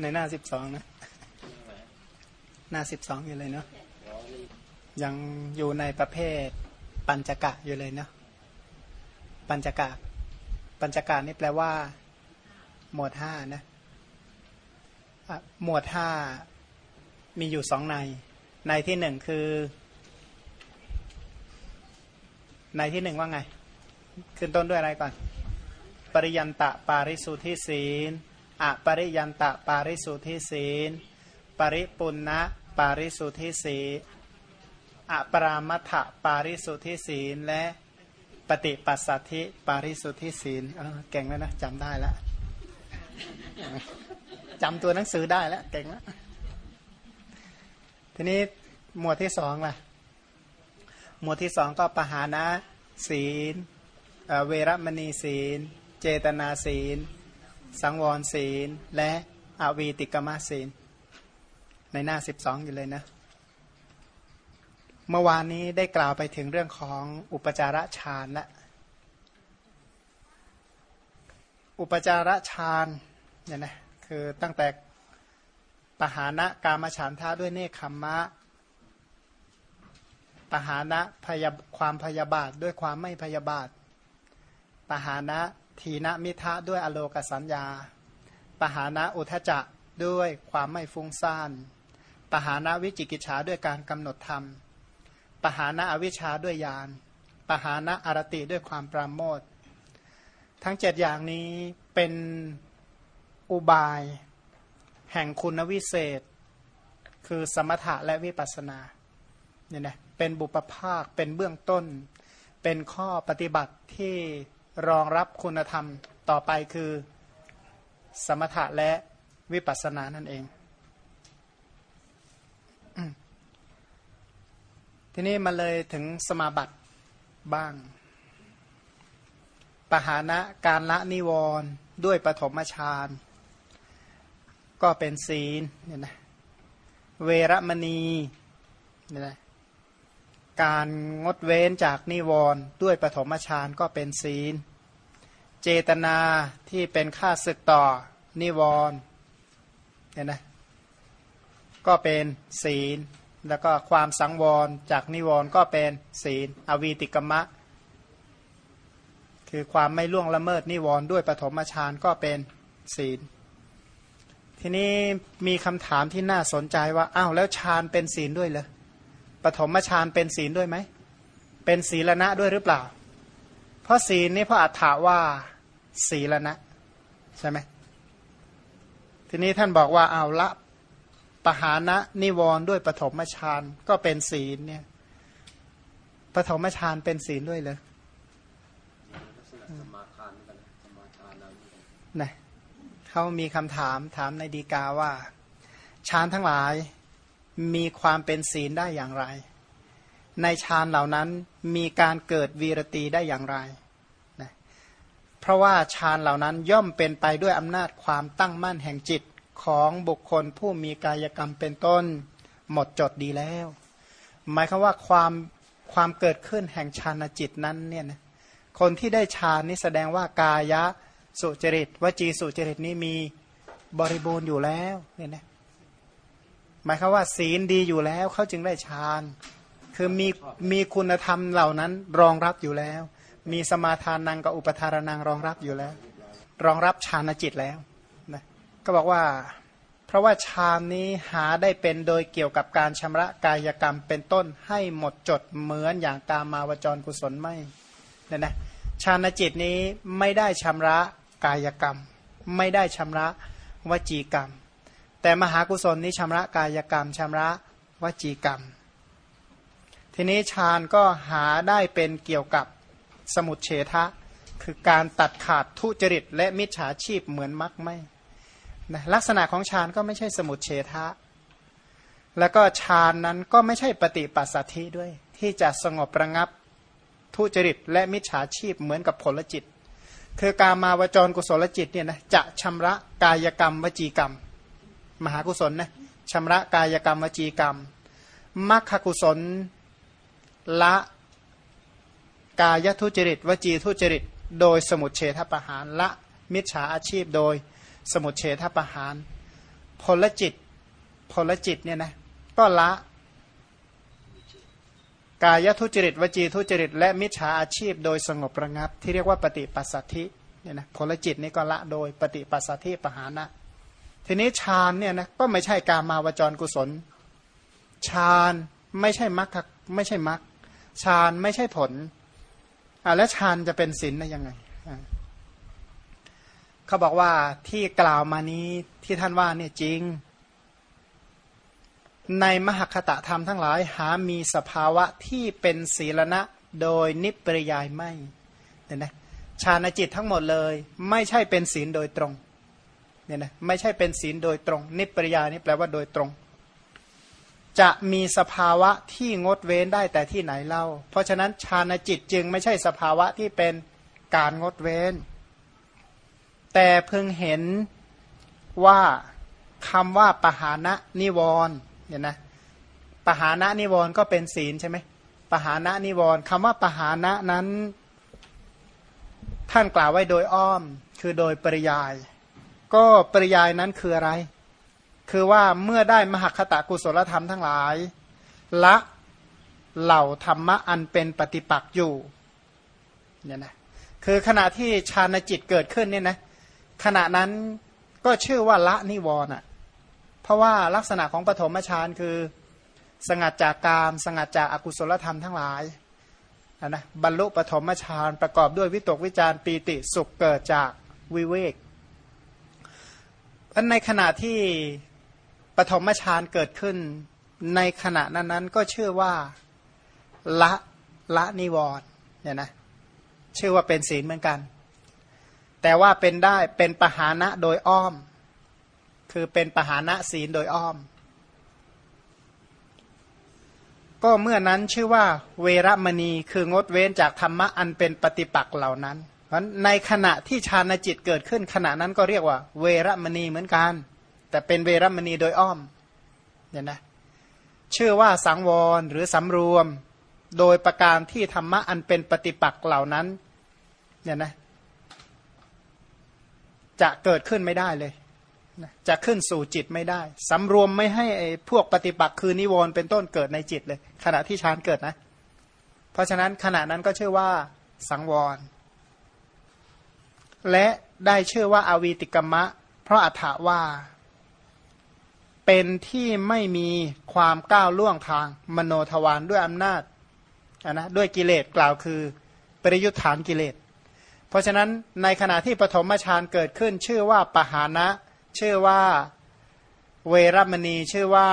ในหน้าสิบสองนะ หน้าสิบสองอยู่เลยเนาะยังอยู่ในประเภทปัญจกะอยู่เลยเนาะปัญจกะ ปัญจกะนี่แปลว่า หมวดห้านะหมวดห้ามีอยู่สองใน ในที่หนึ่งคือ ในที่หนึ่งว่าไง ขึ้นต้นด้วยอะไรก่อน ปริยันตะปาริสุทธิศีล อปริยันตะปาริสุทธิศีล ปริปุณณะปาริสุทธิศีลอปรามัทะปาริสุทธิศีลและปฏิปัสสัทธิปาริสุทธิศีลเออเก่งแล้วนะจำได้แล้วจำตัวหนังสือได้แล้วเก่งแล้วทีนี้หมวดที่สองล่ะ หมวดที่สองก็ปหานะศีลเอ่อเวรมณีศีล เจตนาศีล สังวรศีล และอวีติกมาศีล ในหน้าสิบสองอยู่เลยนะ เมื่อวานนี้ได้กล่าวไปถึงเรื่องของอุปจาระฌานและอุปจาระฌานเนี่ยนะคือตั้งแต่ปหานะกามฉันทาด้วยเนคขมมะปหานะพยาความพยาบาทด้วยความไม่พยาบาทปหานะ ทีนมิทะด้วยอโลกสัญญา ปหานะอุทจจะด้วยความไม่ฟุ้งซ่าน ปหานะวิจิกิจฉาด้วยการกำหนดธรรม ปหานะอวิชชาด้วยญาณ ปหานะอารติด้วยความปราโมททั้งเจ็ดอย่างนี้เป็นอุบาย แห่งคุณวิเศษ คือสมถะและวิปัสสนาเนี่ยนะเป็นบุปภาคเป็นเบื้องต้น เป็นข้อปฏิบัติที่ รองรับคุณธรรมต่อไปคือสมถะและวิปัสสนานั่นเอง ทีนี้มาเลยถึงสมาบัติบ้าง ปหานะการละนิวรณ์ด้วยปฐมฌานก็เป็นศีลเนี่ยนะเวรมณีเนี่ยนะ การงดเว้นจากนิวรณ์ด้วยปฐมฌานก็เป็นศีล เจตนาที่เป็นค่าศึกต่อนิวรณ์เนี่ยนะก็เป็นศีล แล้วก็ความสังวรจากนิวรณ์ก็เป็นศีล อวีติกมะ คือความไม่ล่วงละเมิดนิวรณ์ด้วยปฐมฌานก็เป็นศีล ทีนี้มีคำถามที่น่าสนใจว่าอ้าวแล้วฌานเป็นศีลด้วยเหรอ ปฐมฌานเป็นศีลด้วยไหม เป็นศีลณะด้วยหรือเปล่า เพราะศีลนี่พระอัฏฐาว่าศีลณะใช่ไหมทีนี้ท่านบอกว่าเอาละปหานะนิวรณ์ด้วยปฐมฌานก็เป็นศีลเนี่ยปฐมฌานเป็นศีลด้วยเลยนะเขามีคำถามถามในดีกาว่าฌานทั้งหลาย มีความเป็นศีลได้อย่างไร ในฌานเหล่านั้นมีการเกิดวีรตีได้อย่างไรนะเพราะว่าฌานเหล่านั้นย่อมเป็นไปด้วยอำนาจความตั้งมั่นแห่งจิตของบุคคลผู้มีกายกรรมเป็นต้น หมดจดดีแล้ว หมายคือว่าความความเกิดขึ้นแห่งฌานจิตนั้นเนี่ยนะคนที่ได้ฌานนี้แสดงว่ากายะสุจริตวจีสุจริตนี้มีบริบูรณ์อยู่แล้วเนี่ยนะ หมายคือว่า ศีลดีอยู่แล้วเขาจึงได้ฌานคือมีมีคุณธรรมเหล่านั้นรองรับอยู่แล้ว มีสมาทานังกับอุปทารนังรองรับอยู่แล้ว รองรับฌานจิตแล้วนะก็บอกว่า เพราะว่าฌานนี้หาได้เป็นโดยเกี่ยวกับการชำระกายกรรมเป็นต้นให้หมดจดเหมือนอย่างกามาวจรกุศลไม่เนี่ยนะฌานจิตนี้ไม่ได้ชำระกายกรรม ไม่ได้ชำระวจีกรรม แต่มหากุศลนี้ชำระกายกรรมชำระวจีกรรม ทีนี้ฌานก็หาได้เป็นเกี่ยวกับสมุดเฉทะ คือการตัดขาดทุจริต และมิจฉาชีพเหมือนมักไม่นะลักษณะของฌานก็ไม่ใช่สมุดเฉทะ แล้วก็ฌานนั้นก็ไม่ใช่ปฏิปัสสธิด้วย ที่จะสงบระงับทุจริต และมิจฉาชีพเหมือนกับผลจิต คือการมาวจรกุศลจิตเนี่ยนะจะชำระกายกรรมวจีกรรม มหากุศลนะชำระกายกรรมวจีกรรมมัคคกุศลละกายทุจริต วจีทุจริต โดยสมุดเฉทประหารละมิจฉาอาชีพโดยสมุดเฉทประหารพลจิตพลจิตเนี่ยนะก็ละ กายทุจริต วจีทุจริต และมิจฉาอาชีพ โดยสงบระงับ ที่เรียกว่าปฏิปัสสัทธิเนี่ยนะพลจิตนี่ก็ละโดยปฏิปัสสัทธิปหารนะ ทีนี้ฌานเนี่ยนะก็ไม่ใช่การมาวจรกุศลฌานไม่ใช่มรรคไม่ใช่มรรคฌานไม่ใช่ผลอ่าแล้วฌานจะเป็นศีลได้ยังไงเขาบอกว่าที่กล่าวมานี้ที่ท่านว่าเนี่ยจริง ในมหคตะธรรมทั้งหลายหามีสภาวะที่เป็นศีลณะโดยนิปริยายไม่เนี่ยนะฌานจิตทั้งหมดเลย ไม่ใช่เป็นศีลโดยตรง เนี่ยนะไม่ใช่เป็นศีลโดยตรง นิปริยานี่แปลว่าโดยตรง จะมีสภาวะที่งดเว้นได้แต่ที่ไหนเล่า เพราะฉะนั้นฌานจิตจึงไม่ใช่สภาวะที่เป็นการงดเว้น แต่เพิ่งเห็นว่าคำว่าปหานะนิวรณ์เนี่ยนะปหานะนิวรณ์ก็เป็นศีลใช่ไหมปหานะนิวรณ์คำว่าปหานะนั้น ท่านกล่าวไว้โดยอ้อม คือโดยปริยาย ก็ปริยายนั้นคืออะไร คือว่าเมื่อได้มหคตะกุศลธรรมทั้งหลาย ละเหล่าธรรมะอันเป็นปฏิปักษ์อยู่เนี่ยนะคือขณะที่ฌานจิตเกิดขึ้นเนี่ยนะขณะนั้นก็ชื่อว่าละนิวรณ์อะเพราะว่าลักษณะของปฐมฌานคือ สงัดจากกาม สงัดจากอากุศลธรรมทั้งหลายนะบรรลุปฐมฌานประกอบด้วยวิตกวิจารปีติสุขเกิดจากวิเวก อันในขณะที่ปฐมฌานเกิดขึ้น ในขณะนั้นนั้นก็ชื่อว่าละละนิวรณ์เนี่ยนะชื่อว่าเป็นศีลเหมือนกัน แต่ว่าเป็นได้เป็นปหานะโดยอ้อม คือเป็นปหานะศีลโดยอ้อม ก็เมื่อนั้นชื่อว่า เวรมณีคืองดเว้นจากธรรมะอันเป็นปฏิปักษ์เหล่านั้น พราะในขณะที่ฌานจิตเกิดขึ้น ขณะนั้นก็เรียกว่า เวรมณีเหมือนกัน แต่เป็นเวรมณีโดยอ้อมเนี่ยนะชื่อว่าสังวรหรือสำรวม โดยประการที่ธรรมะอันเป็นปฏิปักษ์เหล่านั้นเนี่ยนะจะเกิดขึ้นไม่ได้เลยจะขึ้นสู่จิตไม่ได้สำรวมไม่ให้พวกปฏิปักษ์คือนิวรณ์เป็นต้นเกิดในจิตเลย ขณะที่ฌานเกิดนะ เพราะฉะนั้นขณะนั้นก็ชื่อว่าสังวร และได้ชื่อว่าอาวีติกมะ เพราะอัฏฐว่า เป็นที่ไม่มีความก้าวล่วงทางมโนทวารด้วยอำนาจนะด้วยกิเลสกล่าวคือปริยุทธานกิเลส เพราะฉะนั้นในขณะที่ปฐมฌานเกิดขึ้น ชื่อว่าปหานะ ชื่อว่าเวรมณี ชื่อว่า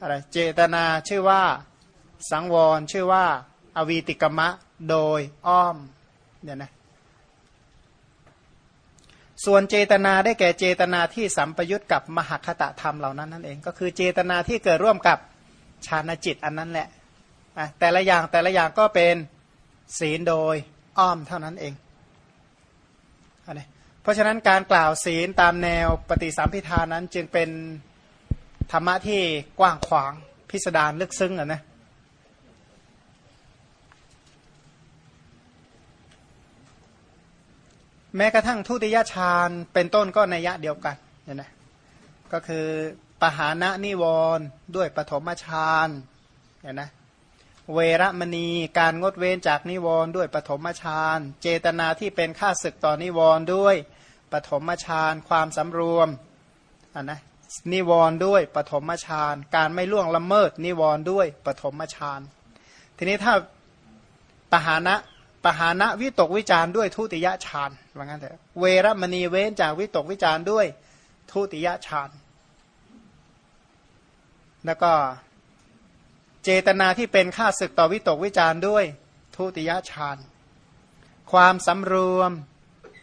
อะไรเจตนา ชื่อว่าสังวร ชื่อว่า อวีติกมะ โดยอ้อมเนี่ยนะ ส่วนเจตนาได้แก่เจตนาที่สัมปยุตกับมหคตะธรรมเหล่านั้นนั่นเองก็คือเจตนาที่เกิดร่วมกับฌานจิตอันนั้นแหละแต่ละอย่างแต่ละอย่างก็เป็นศีลโดยอ้อมเท่านั้นเองเพราะฉะนั้นการกล่าวศีลตามแนวปฏิสัมพิธานั้นจึงเป็นธรรมะที่กว้างขวางพิสดารลึกซึ้งอะนะ แม้กระทั่งทุติยฌานเป็นต้นก็ในยะเดียวกันเนี่ยนะก็คือปหานะนิวรณ์ด้วยปฐมฌานเนี่ยนะเวรมณีการงดเว้นจากนิวรณ์ด้วยปฐมฌานเจตนาที่เป็นค่าศึกต่อนิวรณ์ด้วยปฐมฌานความสำรวมนนะนิวรณ์ด้วยปฐมฌานการไม่ล่วงละเมิดนิวรณ์ด้วยปฐมฌานทีนี้ถ้าปหานะ ปหานะวิตกวิจารด้วยทุติยฌานว่างั้นเถอะเวรมณีเว้นจากวิตกวิจารด้วยทุติยฌานแล้วก็เจตนาที่เป็นค่าศึกต่อวิตกวิจารด้วยทุติยฌานความสำรวม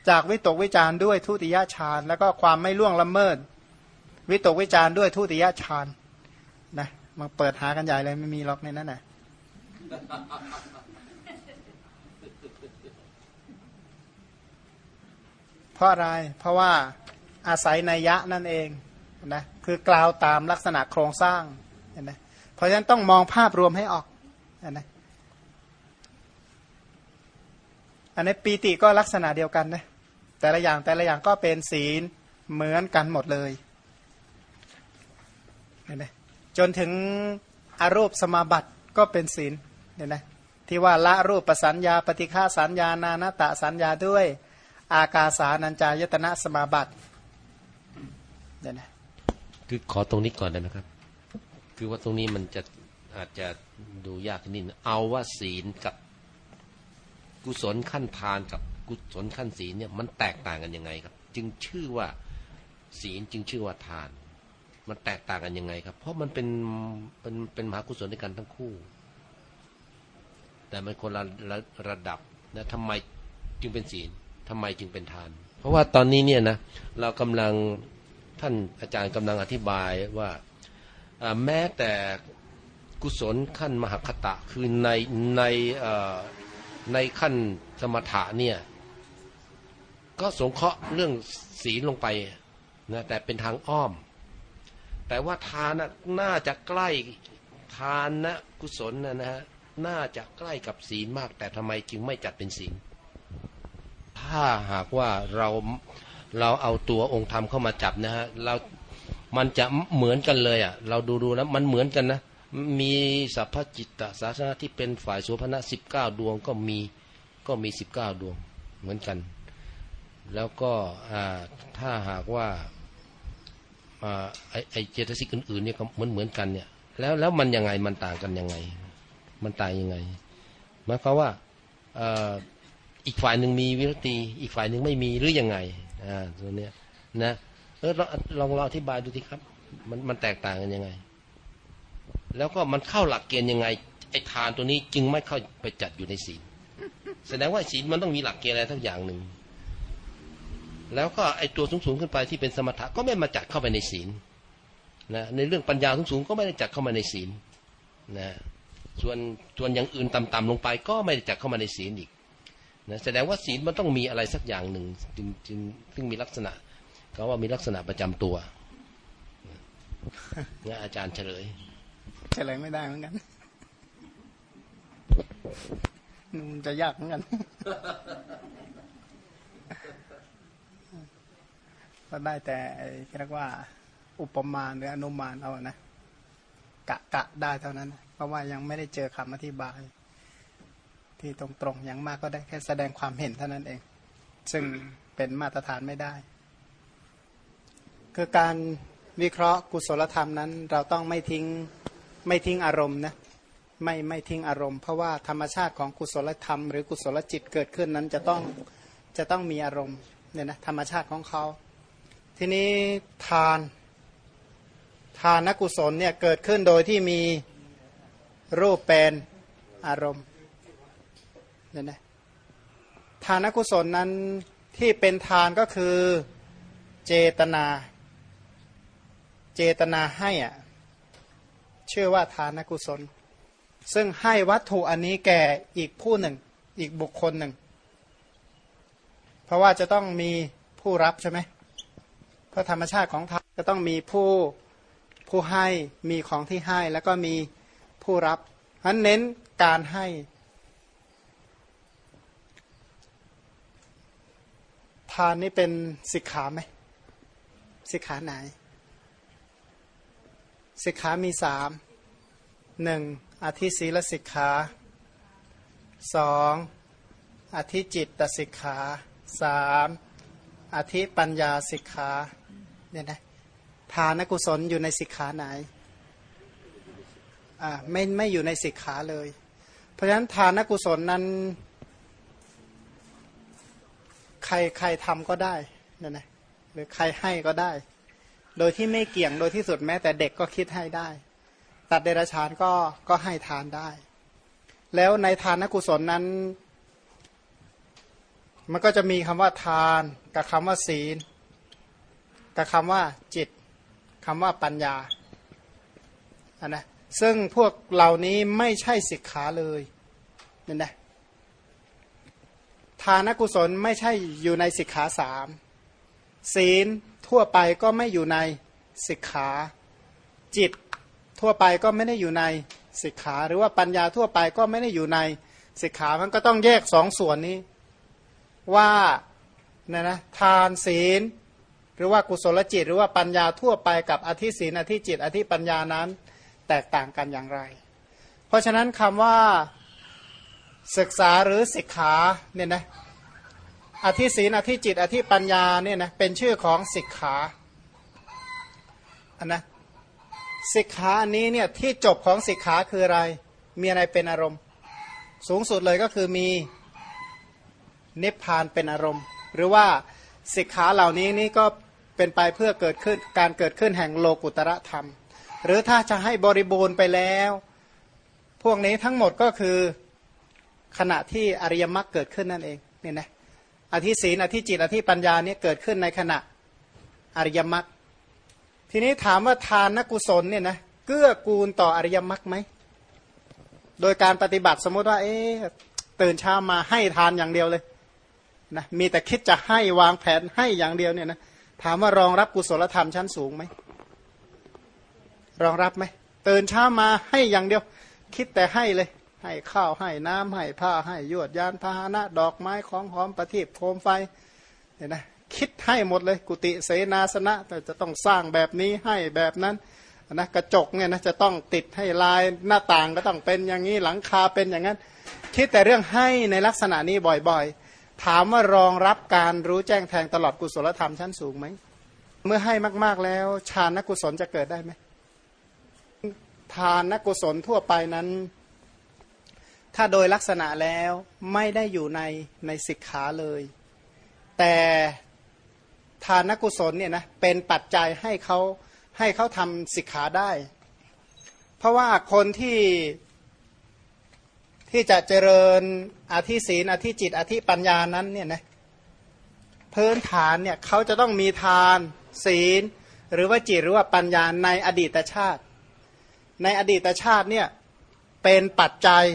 จากวิตกวิจารด้วยทุติยฌานแล้วก็ความไม่ล่วงละเมิด วิตกวิจารด้วยทุติยฌานนะมาเปิดหากันใหญ่เลยไม่มีล็อกในนั้นนะ เพราะอะไร เพราะว่าอาศัยนัยยะนั่นเองนะคือกล่าวตามลักษณะโครงสร้างเห็นไหมเพราะฉะนั้นต้องมองภาพรวมให้ออกนะอันนี้ปีติก็ลักษณะเดียวกันนะแต่ละอย่างแต่ละอย่างก็เป็นศีลเหมือนกันหมดเลยเนี่ยนะจนถึงอารูปสมาบัติก็เป็นศีลเนี่ยนะที่ว่าละรูปประสัญญาปฏิฆาสัญญานานาตะสัญญาด้วย อากาสานัญจายตนะสมาบัติเนี่ยนะคือขอตรงนี้ก่อนได้ไหมครับ คือว่าตรงนี้มันจะอาจจะดูยากนิดเอาว่าศีลกับกุศลขั้นทานกับกุศลขั้นศีลเนี่ยมันแตกต่างกันยังไงครับ จึงชื่อว่าศีลจึงชื่อว่าทาน มันแตกต่างกันยังไงครับ เพราะมันเป็นเป็นเป็นมหากุศลในกันทั้งคู่ แต่มันคนละระระดับนะทำไมจึงเป็นศีล ทำไมจึงเป็นทาน เพราะว่าตอนนี้เนี่ยนะเรากำลังท่านอาจารย์กำลังอธิบายว่าแม้แต่กุศลขั้นมหคตะคือในในในขั้นสมถะเนี่ยก็สงเคราะห์เรื่องศีลลงไปนะแต่เป็นทางอ้อม แต่ว่าทานน่าจะใกล้ทานนะกุศลนะนะฮะน่าจะใกล้กับศีลมาก แต่ทำไมจึงไม่จัดเป็นศีล ถ้าหากว่าเราเราเอาตัวองค์ธรรมเข้ามาจับนะฮะเรามันจะเหมือนกันเลยอะ เราดูดูแล้วมันเหมือนกันนะ มีสัพพจิตตศาสนาที่เป็นฝ่ายโสภณะสิบเก้าดวงก็มีก็มีสิบเก้าดวงเหมือนกัน แล้วก็ถ้าหากว่าไอไอเจตสิกอื่นๆเนี่ยเหมือนเหมือนกันเนี่ย แล้วแล้วมันยังไงมันต่างกันยังไง มันต่างยังไงหมายความว่า อีกฝ่ายหนึ่งมีวิรตี อีกฝ่ายหนึ่งไม่มีหรือยังไงอ่าตัวเนี้ยนะเออลองลองอธิบายดูทีครับ มันมันแตกต่างกันยังไง แล้วก็มันเข้าหลักเกณฑ์ยังไงไอ้ทานตัวนี้จึงไม่เข้าไปจัดอยู่ในศีลแสดงว่าศีลมันต้องมีหลักเกณฑ์อะไรทั้งอย่างหนึ่งแล้วก็ไอ้ตัวสูงๆขึ้นไปที่เป็นสมถะก็ไม่มาจัดเข้าไปในศีลนะในเรื่องปัญญาสูงๆก็ไม่ได้จัดเข้ามาในศีลนะส่วนส่วนอย่างอื่นต่ำๆลงไป ก็ไม่ได้จัดเข้ามาในศีลอีก นะแสดงว่าศีลมันต้องมีอะไรสักอย่างหนึ่งจึงจึงซึ่งมีลักษณะก็ว่ามีลักษณะประจำตัวนะอาจารย์เฉลย เฉลยไม่ได้เหมือนกันมันจะยากเหมือนกันก็ได้แต่เรียกว่า อุปมาหรืออนุมานเอานะกะกะได้เท่านั้น เพราะว่ายังไม่ได้เจอคำอธิบาย ที่ตรงๆอย่างมากก็ได้แค่แสดงความเห็นเท่านั้นเอง ซึ่งเป็นมาตรฐานไม่ได้ คือการวิเคราะห์กุศลธรรมนั้น เราต้องไม่ทิ้งไม่ทิ้งอารมณ์นะไม่ไม่ทิ้งอารมณ์เพราะว่าธรรมชาติของกุศลธรรม หรือกุศลจิตเกิดขึ้นนั้นจะต้องจะต้องมีอารมณ์เนี่ยนะธรรมชาติของเขา ทีนี้ทานทานกุศลเนี่ยเกิดขึ้นโดยที่มีรูปเป็นอารมณ์ เนี่ยนะทานกุศลนั้นที่เป็นทานก็คือเจตนา เจตนาให้อะชื่อว่าทานกุศล ซึ่งให้วัตถุอันนี้แก่อีกผู้หนึ่ง อีกบุคคลหนึ่ง เพราะว่าจะต้องมีผู้รับใช่ไหมเพราะธรรมชาติของทานก็ต้องมีผู้ผู้ให้มีของที่ให้แล้วก็มีผู้รับฉะนั้นเน้นการให้ ทานนี้เป็นสิกขาไหมสิกขาไหน สิกขามีสามหนึ่งอธิศีลสิกขาสองอธิจิตตสิกขาสามอธิปัญญาสิกขาเนี่ยนะทานกุศลอยู่ในสิกขาไหนอ่าไม่ไม่อยู่ในสิกขาเลย เพราะฉะนั้นทานกุศลนั้น ใครใครทำก็ได้นี่ยนะหรือใครให้ก็ได้ โดยที่ไม่เกี่ยงโดยที่สุดแม้ แต่เด็กก็คิดให้ได้ตัดเดรัจฉานก็ก็ให้ทานได้ แล้วในทานกุศลนั้น มันก็จะมีคำว่าทาน กับคำว่าศีล กับคำว่าจิตคำว่าปัญญาอันนะซึ่งพวกเหล่านี้ไม่ใช่สิกขาเลยเนี่ยนะ ทานกุศลไม่ใช่อยู่ในสิกขาสามศีลทั่วไปก็ไม่อยู่ในสิกขาจิตทั่วไปก็ไม่ได้อยู่ในสิกขาหรือว่าปัญญาทั่วไปก็ไม่ได้อยู่ในสิกขามันก็ต้องแยกสองส่วนนี้ ว่านะนะทานศีล หรือว่ากุศลจิต หรือว่าปัญญาทั่วไปกับอธิศีนอธิจิต อธิปัญญานั้นแตกต่างกันอย่างไร เพราะฉะนั้นคำว่า ศึกษาหรือศิกขาเนี่ยนะอธิศีนอธิจิต อธิปัญญาเนี่ยนะเป็นชื่อของศิกขาอันนะศิกขาอันนี้เนี่ยที่จบของศิกขาคืออะไร มีอะไรเป็นอารมณ์ สูงสุดเลยก็คือมีนิพพานเป็นอารมณ์ หรือว่าศิกขาเหล่านี้นี่ก็เป็นไปเพื่อเกิดขึ้นการเกิดขึ้นแห่งโลกุตระธรรม หรือถ้าจะให้บริบูรณ์ไปแล้ว พวกนี้ทั้งหมดก็คือ ขณะที่อริยมรรคเกิดขึ้นนั่นเองเนี่ยนะอธิศีนอธิจิตอธิปัญญาเนี่ยเกิดขึ้นในขณะอริยมรรคทีนี้ถามว่าทานนกุศลเนี่ยนะเกื้อกูลต่ออริยมรรคไหมโดยการปฏิบัติสมมติว่า เอ๊ตื่นเช้ามาให้ทานอย่างเดียวเลยนะมีแต่คิดจะให้วางแผนให้อย่างเดียวเนี่ยนะถามว่ารองรับกุศลธรรมชั้นสูงไหมรองรับไหมตื่นเช้ามาให้อย่างเดียว คิดแต่ให้เลย ให้ข้าวให้น้ำให้ผ้าให้ยวดยานพาหนะ ดอกไม้ของหอมประทีปโคมไฟเนี่ยนะคิดให้หมดเลยกุฏิเสนาสนะแต่จะต้องสร้างแบบนี้ให้แบบนั้นนะกระจกเนี่ยนะจะต้องติดให้ลายหน้าต่างก็ต้องเป็นอย่างนี้หลังคาเป็นอย่างนั้น คิดแต่เรื่องให้ในลักษณะนี้บ่อยๆ ถามว่ารองรับการรู้แจ้งแทงตลอดกุศลธรรมชั้นสูงไหมเมื่อให้มากๆแล้วฌานกุศลจะเกิดได้ไหมทานกุศลทั่วไปนั้น ถ้าโดยลักษณะแล้วไม่ได้อยู่ในในสิกขาเลย แต่ทานกุศลเนี่ยนะเป็นปัจจัยให้เขาให้เขาทำสิกขาได้ เพราะว่าคนที่ที่จะเจริญอธิศีนอธิจิต อธิปัญญานั้นเนี่ยนะพื้นฐานเนี่ยเขาจะต้องมีทาน ศีล หรือว่าจิตหรือว่าปัญญาในอดีตชาติ ในอดีตชาติเนี่ยเป็นปัจจัย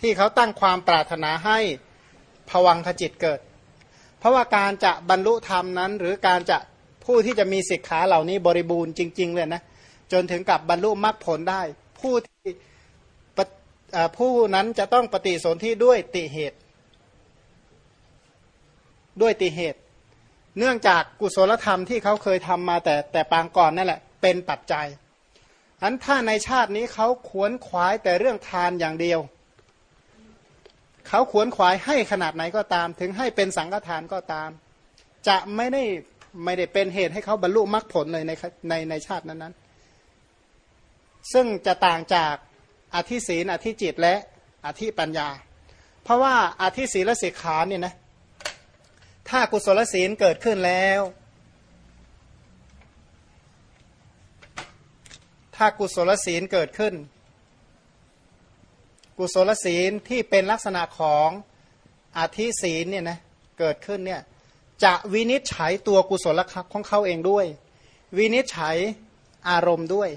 ที่เขาตั้งความปรารถนาให้ผวังขจิตเกิด เพราะว่าการจะบรรลุธรรมนั้น หรือการจะผู้ที่จะมีสิกขาเหล่านี้บริบูรณ์จริง ๆ เลยนะจนถึงกับบรรลุมรรคผลได้ ผู้ที่ผู้นั้นจะต้องปฏิสนธิด้วยติเหตุ ด้วยติเหตุ เนื่องจากกุศลธรรมที่เขาเคยทำมาแต่แต่ปางก่อนนั่นแหละ เป็นปัจจัยอันถ้าในชาตินี้เขาขวนขวายแต่เรื่องทานอย่างเดียว เขาขวนขวายให้ขนาดไหนก็ตาม ถึงให้เป็นสังฆทานก็ตาม จะไม่ได้ไม่ได้เป็นเหตุให้เขาบรรลุมรรคผลเลยในในในชาตินั้นๆ ซึ่งจะต่างจากอธิศีนอธิจิตและอธิปัญญา เพราะว่าอธิศีลสิกขาเนี่ยนะถ้ากุศลศีลเกิดขึ้นแล้ว ถ้ากุศลศีลเกิดขึ้น กุศลศีลที่เป็นลักษณะของอธิศีลเนี่ยนะเกิดขึ้นเนี่ยจะวินิจฉัยตัวกุศลของเขาเองด้วย วินิจฉัยอารมณ์ด้วย